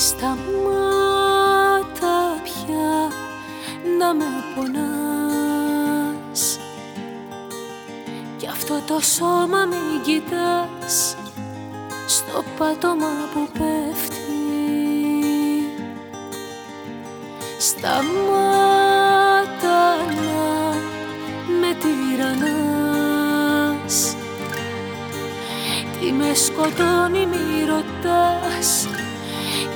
Σταμάτα πια να με πονάς. Κι αυτό το σώμα μην κοιτάς. Στο πάτωμα που πέφτει. Σταμάτα να με τυραννάς. Τι με σκοτώνει μη ρωτάς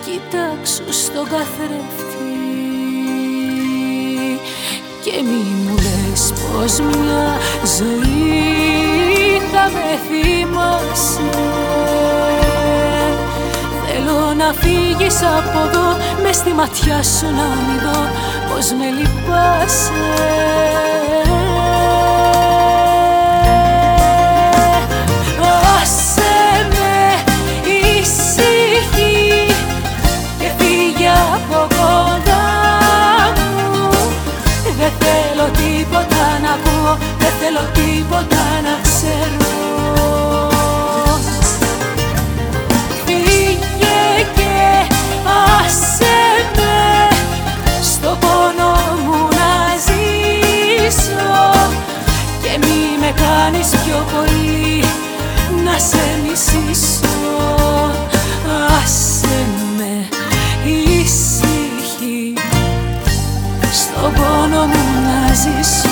Κοιτάξου στο καθρέφτη Και μη μου λες πως μια ζωή θα με θυμάσαι. Θέλω να φύγεις από εδώ μες στη ματιά σου να μην δω πως με λυπάσαι κάνεις πιο πολύ να σε μισήσω. Άσε με ησυχή στον πόνο μου να ζήσω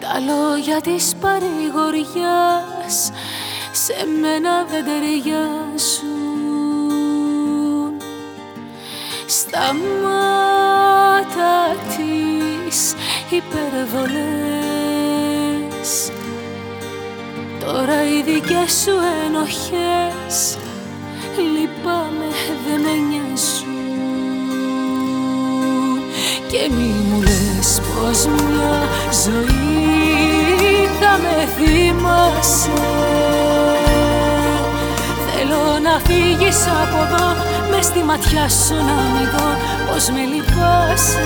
Τα λόγια της παρηγοριάς σε μένα δεν ταιριάζουν. Στα μάτα της υπερβολές. Τώρα οι δικές σου ενοχές λυπάμαι δεν με νοιάζουν. Και μη μου λες πως μια ζωή θα με θυμάσαι Θέλω να φύγεις από εδώ μες στη ματιά σου να μην δω πως με λυπάσαι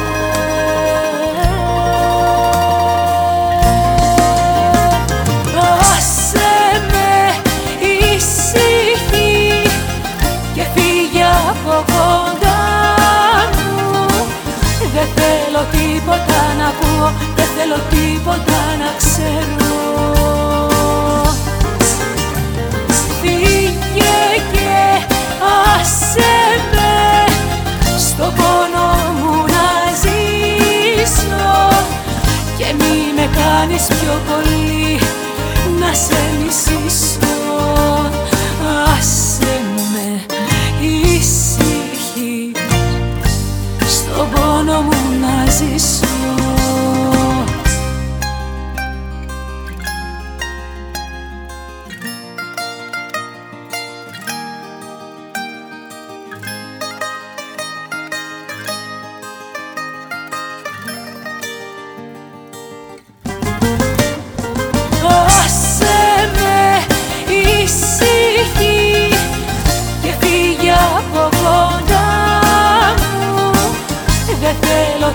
δεν θέλω τίποτα να ξέρω. Φύγε και άσε με στο πόνο μου να ζήσω. Και μη με κάνεις πιο πολύ να σε μισήσω αλλάξεις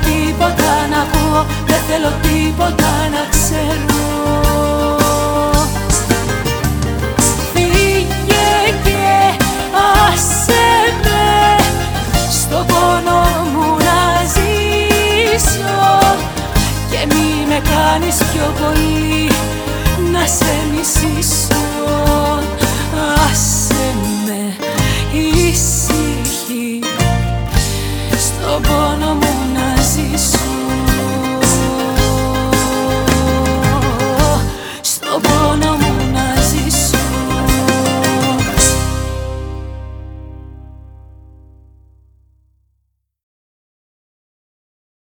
τίποτα να πω δεν θέλω τίποτα να ξέρω. Φύγε και άσε με στο πόνο μου να ζήσω. Και μη με κάνεις πιο πολύ να σε μισήσω. Άσε με